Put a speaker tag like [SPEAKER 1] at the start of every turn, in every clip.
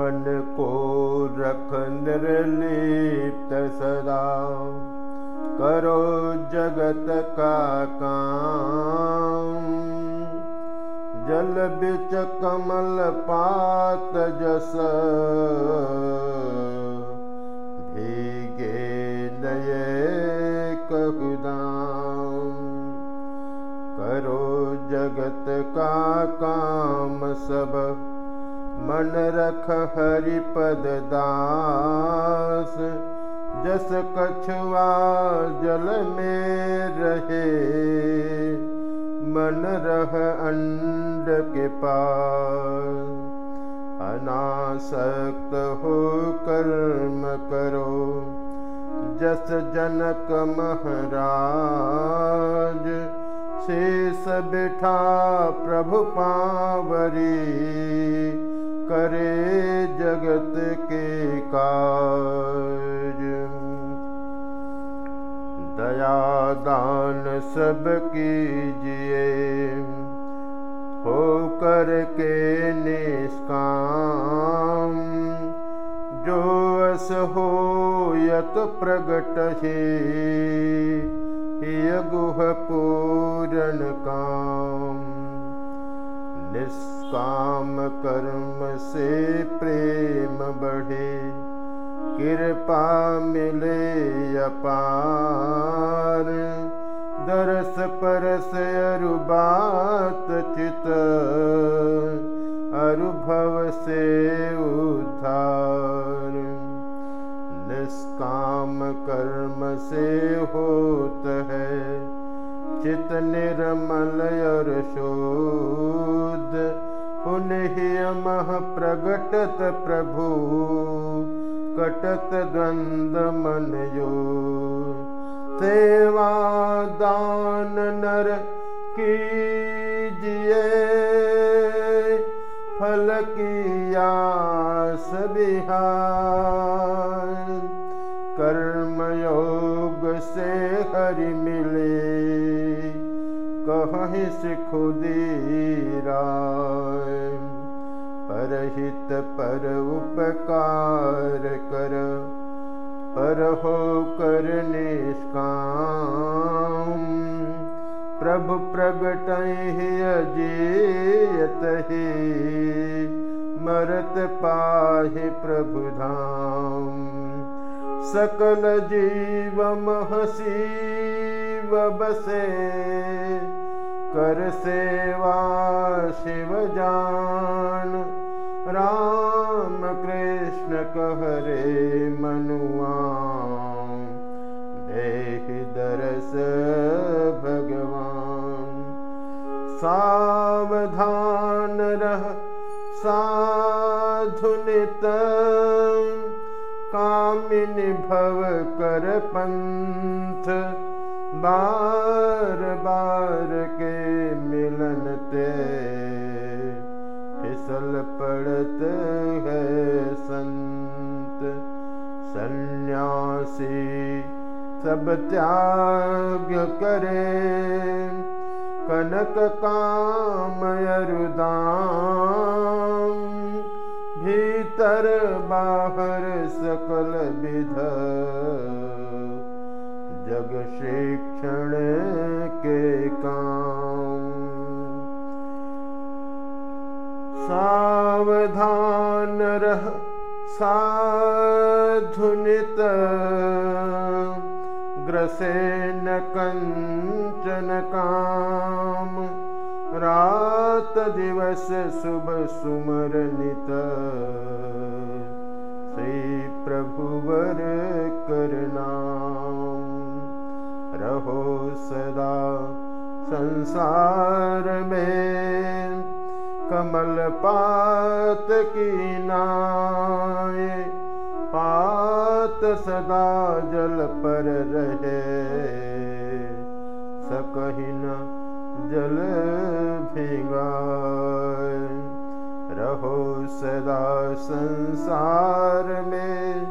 [SPEAKER 1] मन को रख निर्लिप्त सदा। करो जगत का काम। जल बिच कमल पात जस। भीगे नये कहदाम करो जगत का काम सब मन रख हरिपद दास जस कछुआ जल में रहे। मन रह अंड के पास अनासक्त हो कर्म करो। जस जनक महाराज शेष बिठा प्रभु पावरी करे जगत के काज। दया दान सब कीजिए हो कर के निष्काम। जो अस हो यत प्रगट ही गुह पूरण काम निष्काम कर्म से प्रेम बढ़े। कृपा मिले अपार। दरस परस अरुबात चित। अरुभव से उद्धार। निष्काम कर्म से होत है। चित निर्मल और शोध मह प्रगटत प्रभु कटत द्वंद मन यो सेवा दान नर कीजिए फल की आस बिहार कहीं से खुदीरा परहित पर उपकार कर पर हो कर निष्काम। प्रभु प्रगट अजीयत ही मरत पाहि प्रभु धाम। सकल जीव महसी बसे कर सेवा शिव जान। राम कृष्ण कहरे मनुआ देह दरस भगवान। सावधान रह साधुनित कामिनी भव कर पंथ। बार बार पड़त है संत सन्यासी सब त्याग करे। कनक काम अरुदाम भीतर बाहर सकल विध जग शिक्षण सावधान रह साधुनित ग्रसे न कंचन काम। रात दिवस शुभ सुमरनित श्री प्रभुवर करना रहो सदा संसार में कमल पात की नाय, पात सदा जल पर रहे। सकहिन जल भिगा रहो सदा संसार में।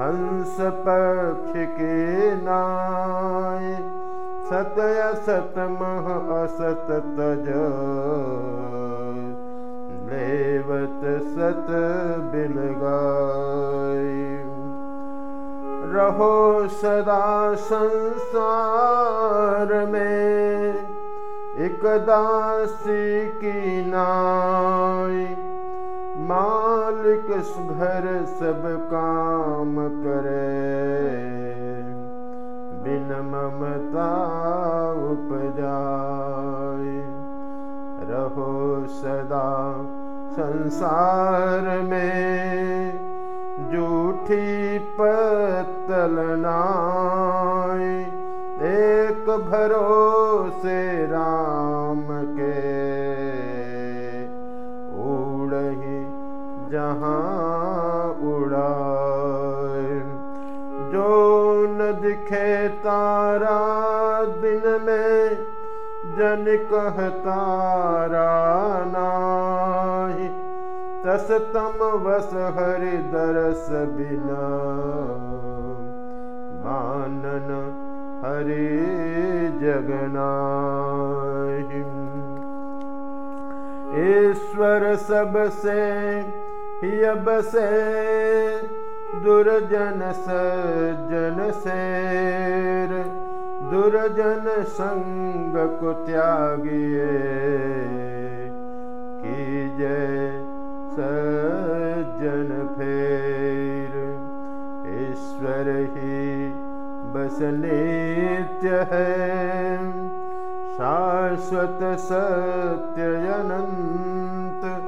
[SPEAKER 1] हंस पक्ष के नाय सतय सत मह असत तज। लेवत सत गए रहो सदा संसार में, एक दासी की नाई मालिक घर सब काम करे। बिन ममता उपजाए। रहो सदा संसार में, जूठी पतलनाए एक भरोसे राम के उड़ही जहाँ उड़ाए। जो दिखे तारा दिन में जन कह तारा नाही। तस तम वस हरि दरस बिना। मानन हरि जगना ईश्वर सबसे अब से दुर्जन सज्जन शेर दुर्जन संग को त्यागिए की जय सज्जन फेर ईश्वर ही बस नित्य है। शाश्वत सत्य अनंत।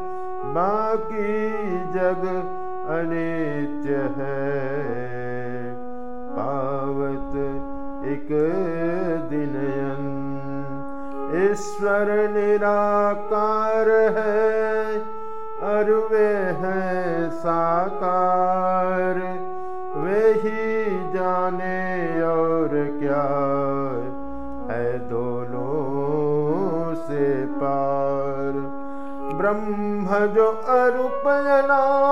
[SPEAKER 1] बाकी जग अनित्य है। पावत एक दिन ईश्वर निराकार है, अरुवे है साकार। वे ही जाने और क्या है दोनों से पार। ब्रह्म जो अरुपयनादि है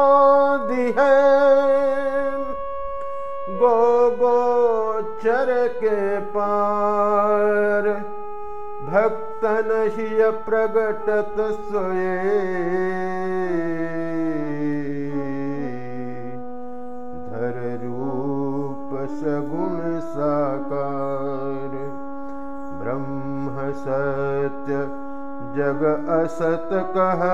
[SPEAKER 1] गो गोचर के पार भक्तन ही प्रगटत सोए धर रूप सगुण साकार ब्रह्म सत्य जग असत कह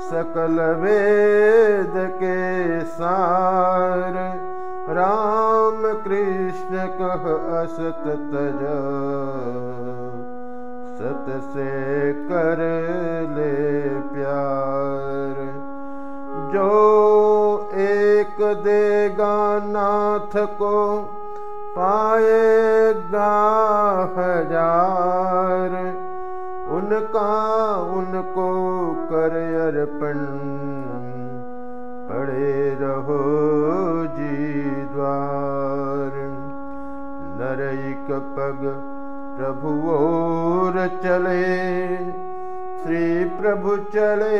[SPEAKER 1] सकल वेद के सार। राम कृष्ण कह असत तज। सत से कर ले प्यार। जो एक देगा नाथ को, पाएगा हज़ार। उनका उनको कर अर्पण पड़े रहो जी द्वार। नरैक पग प्रभु और चले श्री प्रभु चले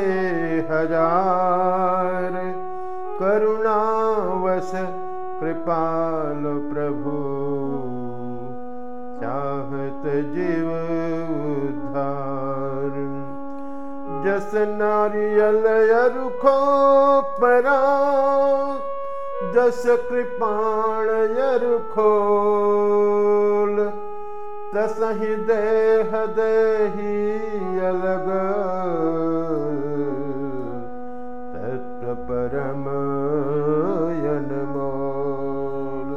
[SPEAKER 1] हजार। करुणावश कृपाल प्रभु चाहत जीव उद्धार जस नारियल अरुखो परा जस कृपाण यरुखोल तसहि देह देही अलग तत्व परम यनमोल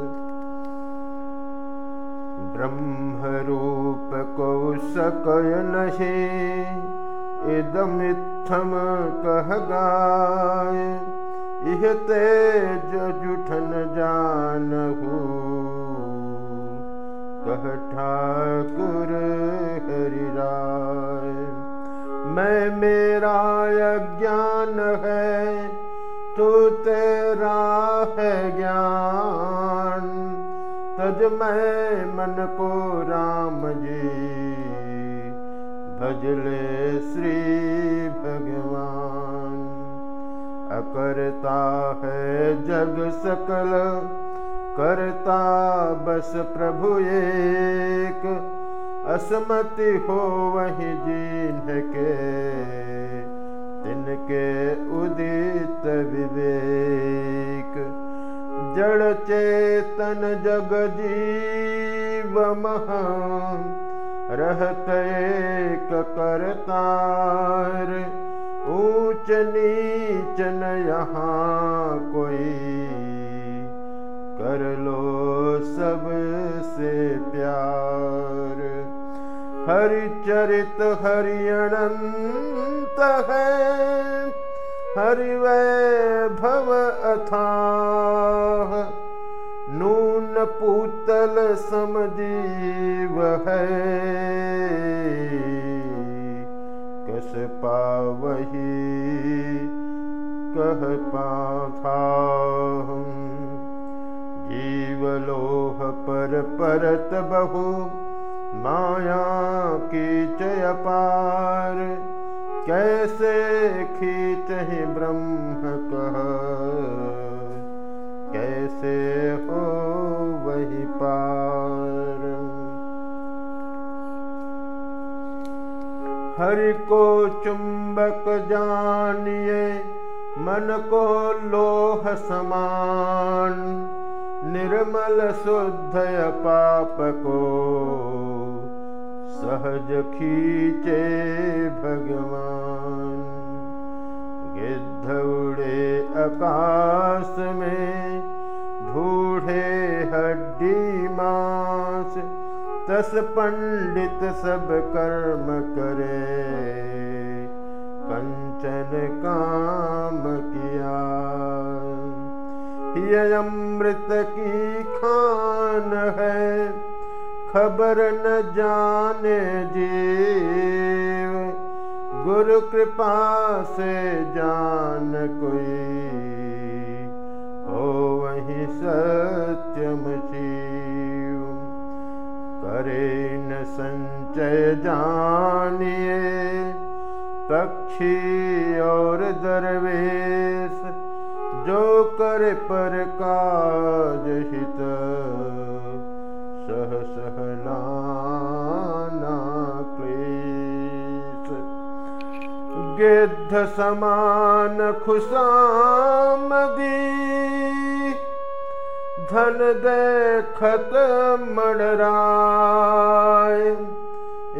[SPEAKER 1] ब्रह्मरूप कौशकय नहीं इदमित्थम कह गाय, इह तेज जुठन जानहू। कह ठाकुर हरिराय मैं मेरा अज्ञान है, तू तेरा है ज्ञान। तज मैं मन को राम जी भजले श्री भगवान। अकरता है जग सकल करता बस प्रभु एक। असमति हो वही जीन के तिनके उदित विवेक। जड़ चेतन जग जीव महान रहत एक करतार। ऊंच नीच न यहाँ कोई। कर लो सबसे प्यार। हरि चरित हरि है। हरि वैभव अथाह। पूतल समजीव है। कस पावही कह पाथा जीवलोह पर परत बहु माया की चय पार कैसे खींच ब्रह्म कह कैसे हरि को चुंबक जानिए मन को लोह समान। निर्मल शुद्ध पाप को सहज खींचे भगवान। गिद्ध उड़े आकाश में तस पंडित सब कर्म करे, कंचन काम किया। ये अमृत की खान है, खबर न जाने जीव। गुरु कृपा से जान कोई, हो वही सत्यम करे न संचय जानिए पक्षी और दरवेश जो कर पर काज हित। सह सहनाना क्लेश। गिद्ध समान खुशामदी धन देखत मणराय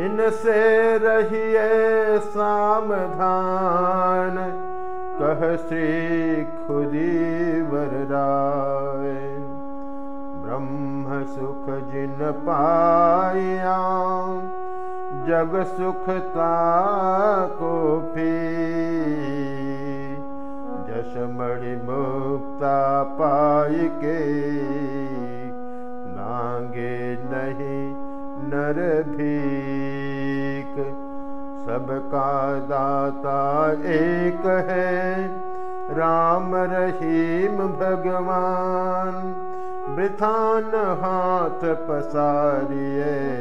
[SPEAKER 1] इनसे रहिए सामधान कह श्री खुदी वरराय ब्रह्म सुख जिन पाया जग सुखता को भी जश मणि मुक्ता पाई के नांगे नहीं नर भीक सबका दाता एक है। राम रहीम भगवान। वृथान हाथ पसारिए।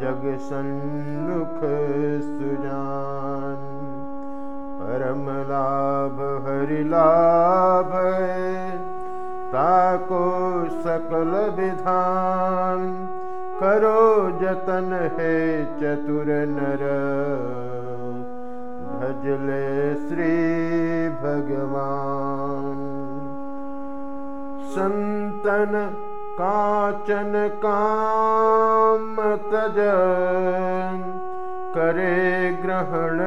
[SPEAKER 1] जग सन्मुख सुजान परम लाभ हरि लाभ ताको सकल विधान करो जतन है चतुर नर। भजले श्री भगवान। संतन काचन काम तज करे ग्रहण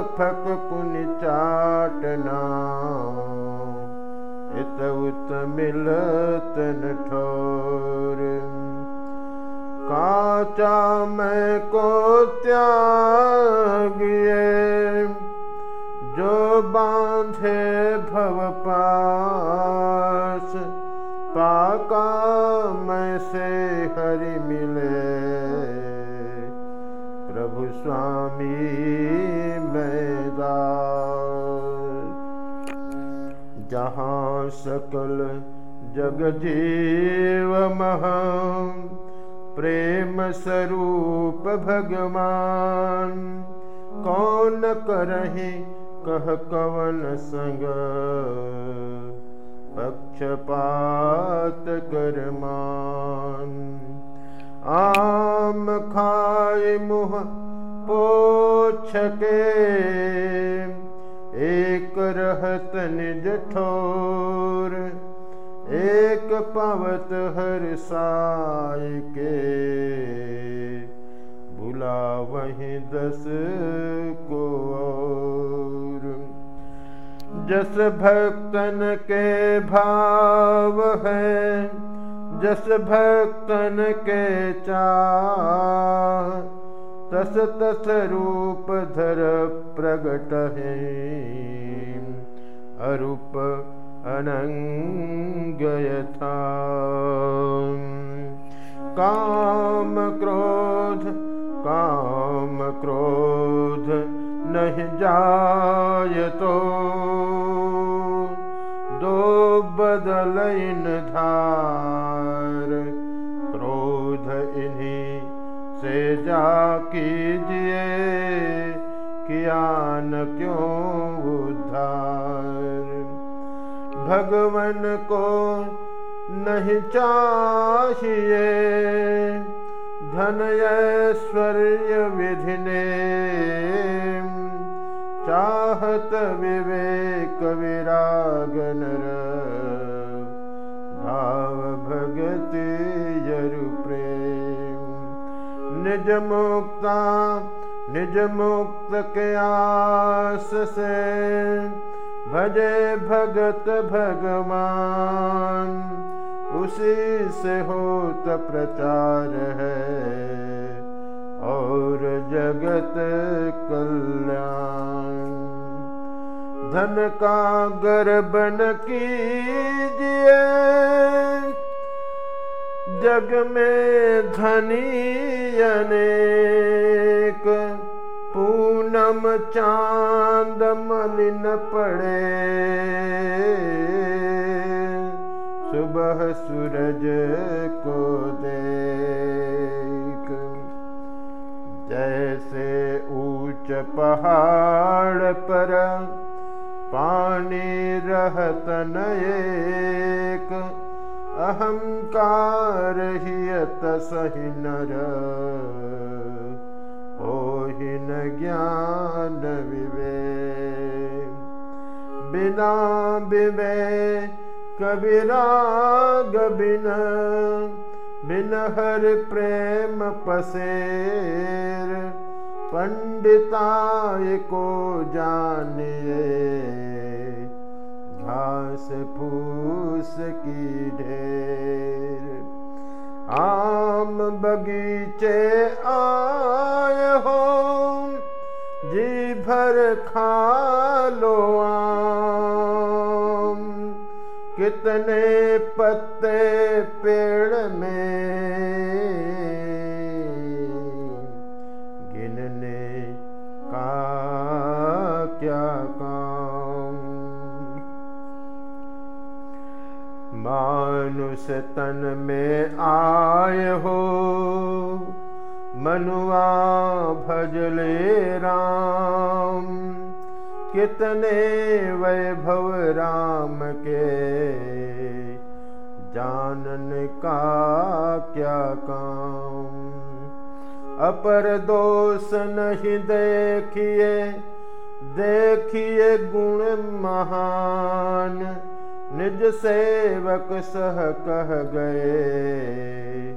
[SPEAKER 1] फक पुनि चाटना उत मिलत न ठोर। काचा मैं को त्यागिए? जो बांधे भव पास सकल जग जीव महा प्रेम स्वरूप भगवान। कौन करही कह कवन संग? पक्षपात करमान आम खाए मुह मोक्ष के एक रहत निज ठोर एक पवत हर साय के। बुला वहीं दस को जस भक्तन के भाव है जस भक्तन के चाह तस तस रूप धर प्रगट है अरूप अनङ्गयथा। काम क्रोध काम क्रोध नहीं जायतो। दो बदल इन धार कीजिए कियान क्यों उद्धार। भगवन को नहीं चाहिए धन ऐश्वर्य विधि ने चाहत विवेक विराग निज मुक्ता निज मुक्त के आस से। भजे भगत भगवान उसी से होत प्रचार है। और जगत कल्याण। धन का गर्बन कीजिए जग में धनी अनेक पूनम चांद मलिन पड़े। सुबह सूरज को देख जैसे ऊंच पहाड़ पर पानी रहत एक अहंकार हियत सही नर। ओहिन ज्ञान विवे बिना विवे कविराग बिन। बिन हर प्रेम पसेर। पंडिताय को जानिए घास फूस की ढेर। आम बगीचे आय हो जी भर खा लो आम। कितने पत्ते पेड़ में मानुष तन में आय हो। मनुआ भजले राम। कितने वैभव राम के। जानन का क्या काम। अपर दोष नहीं देखिए देखिए गुण महान। निज सेवक सह कह गए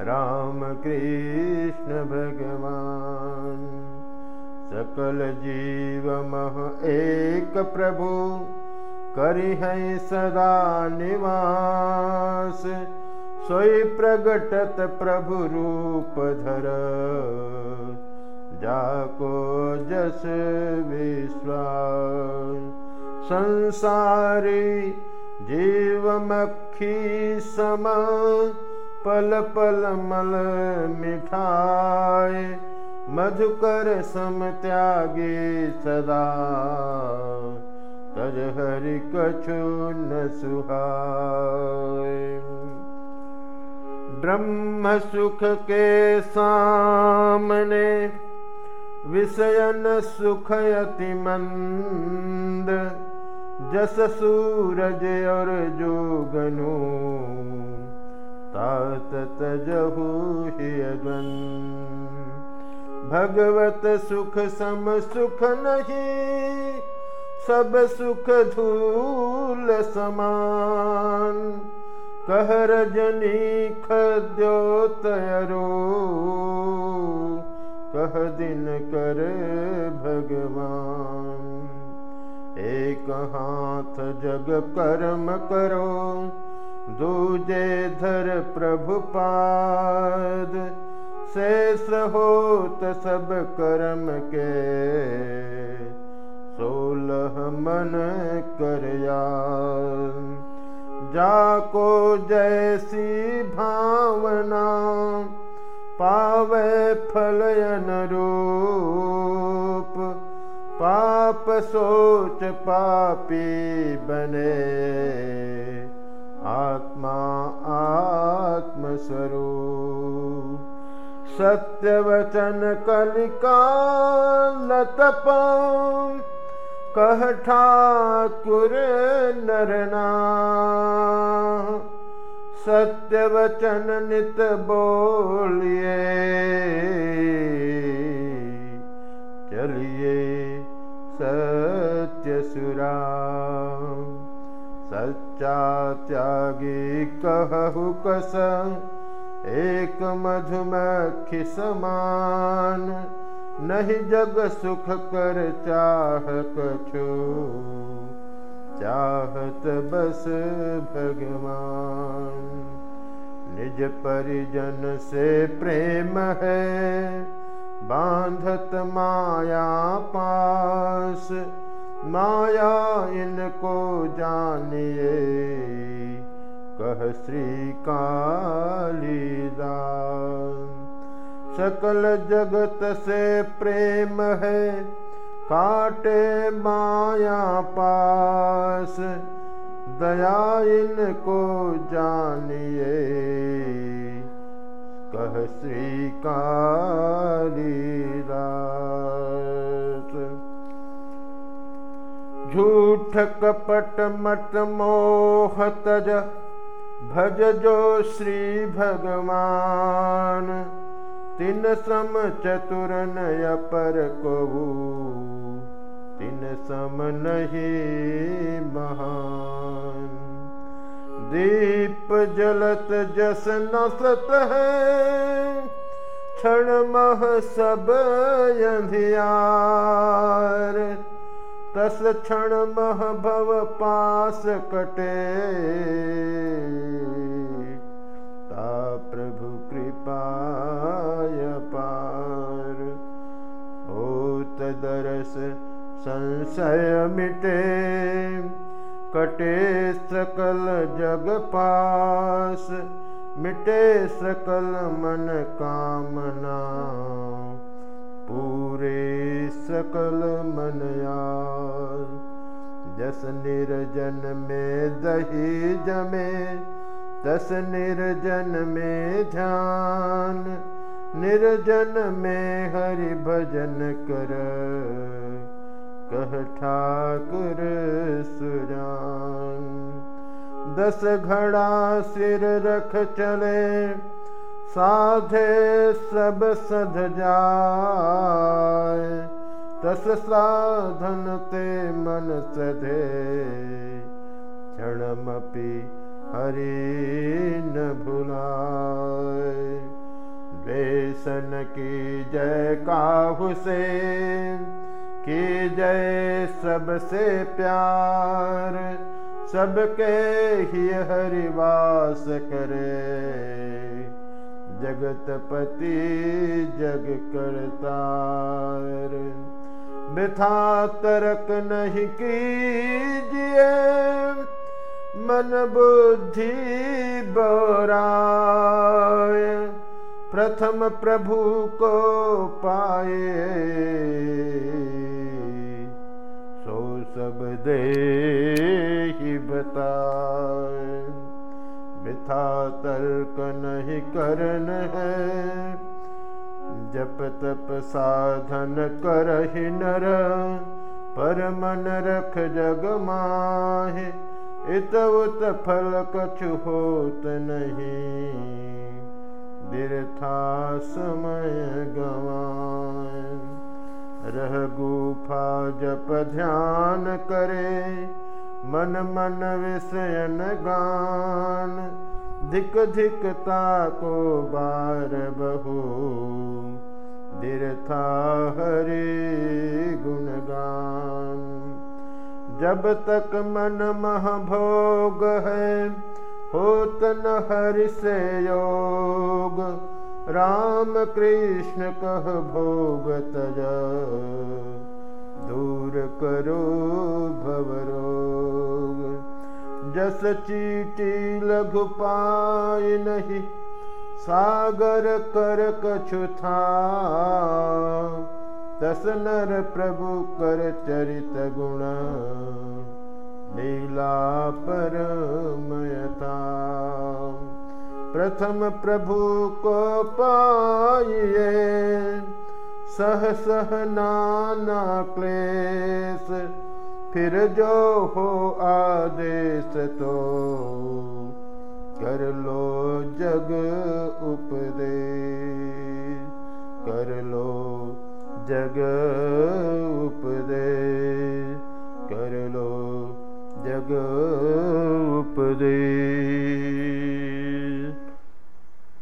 [SPEAKER 1] राम कृष्ण भगवान। सकल जीव मह एक प्रभु करि है सदा निवास। सोई प्रगटत प्रभु रूप धर जाको जस विश्वास। संसारी जीवमखी सम पल पल मल मिठाय मधुकर सम त्यागे सदा। तज हरि कछु न सुहाय ब्रह्म सुख के सामने विषयन सुखयति मंद। जस सूरज और जोगनु तात तजहु भगवत सुख सम सुख नहीं सब सुख धूल समान। कह रजनी खद्योतरो कह दिन कर भगवान एक हाथ जग कर्म करो। दूजे धर प्रभु पाद। शेष होत सब कर्म के। सोलह मन कर जाको जैसी भावना पावे फलयन रूप सोच पापी बने। आत्मा आत्मस्वरूप। सत्यवचन कलिका कह ठाकुर नरना सत्यवचन नित बोलिए सत्य सुरा सच्चा त्यागी कहु कस, एक मधुमक्खी समान। नहीं जग सुख कर चाह कछु, चाहत बस भगवान। निज परिजन से प्रेम है, बांधत माया पास। माया इनको जानिए कह श्री सकल जगत से प्रेम है काटे माया पास। दया इनको जानिए कह श्री झूठ कपट मट मोह तज भज जो श्री भगवान। तिन सम चतुर नय पर को तिन सम नहीं महान। दीप जलत जस नसत है क्षण मह सब अंधियार तस क्षण मह भव पास कटे ता प्रभु कृपाय पार। होत दरस संशय मिटे। कटे सकल जग पास मिटे सकल मन कामना पूरे सकल मनया जस निर्जन में दही जमे, तस निर्जन में ध्यान। निर्जन में हरि भजन कर, कह ठाकुर सुजान। दस घड़ा सिर रख चले साधे सब सध जाए, तस साधन ते मन सधे। क्षणमपि हरि न भुलाए। वेसन की जय काहु से, की जय सबसे प्यार, सबके ही हरिवास करे। जगतपति जग करतार। बिथा तरक नहीं कीजिए मन बुद्धि बोराय। प्रथम प्रभु को पाए सो सब दे ही बताए नहीं करन है। जप तप साधन कर ही नर पर मन रख जग माहे। इत उत फल कछु होत नहीं। बिरथा समय गवाए रह गुफा जप ध्यान करे मन मन विषयन गान धिक धिकता को बार बहु। दीर्था हरे गुणगान जब तक मन मह भोग है होत न हरि से योग। राम कृष्ण कह भोग तज। दूर करो भवरोग जस चीटी लघु पाय नहीं सागर था तस नर प्रभु कर चरित गुण लीला परमयता प्रथम प्रभु को पाइए सह सह नाना क्लेश फिर जो हो आदेश तो कर लो जग उपदेश। कर लो जग